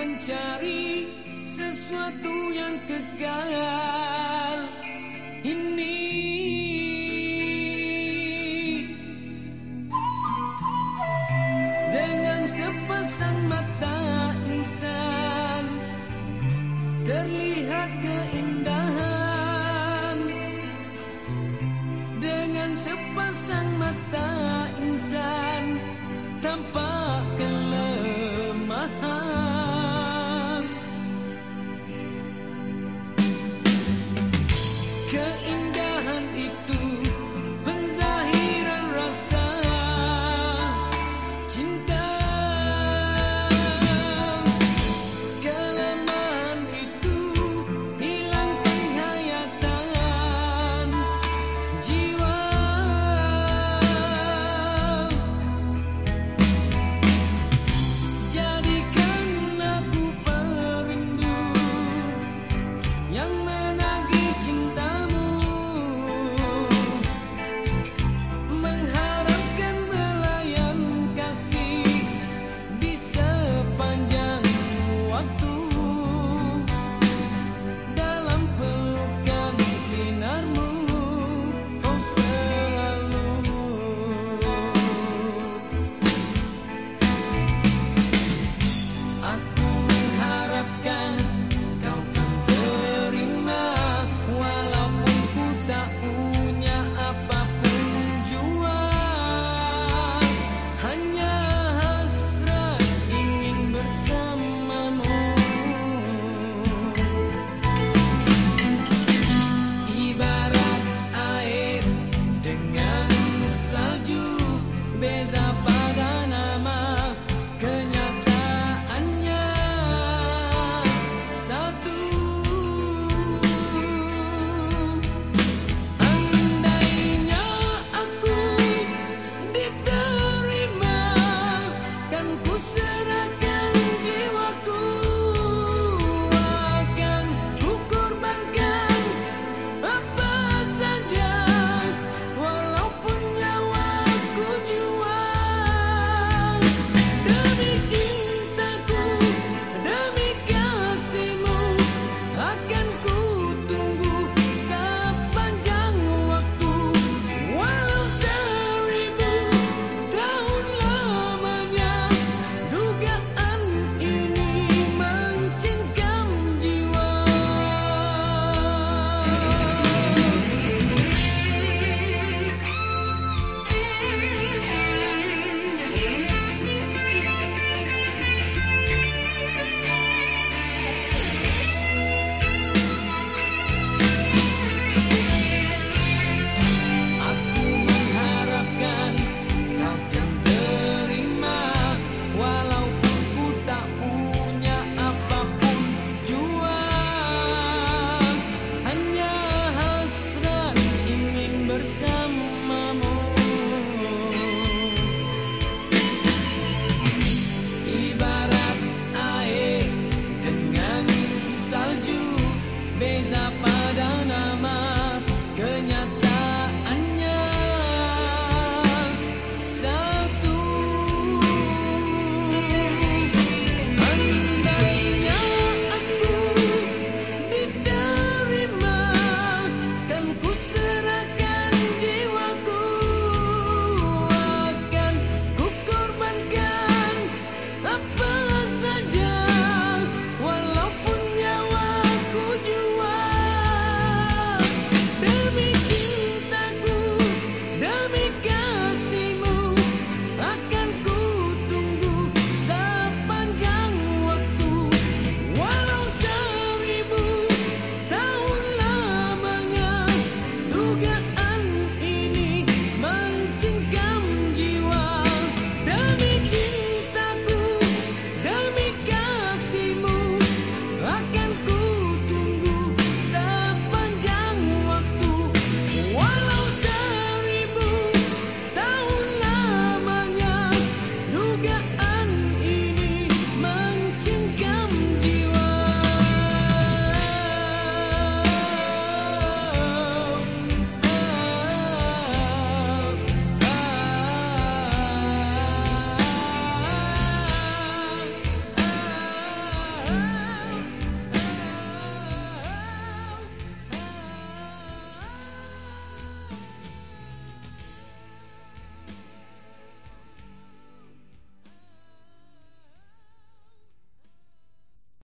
mencari sesuatu yang kekal.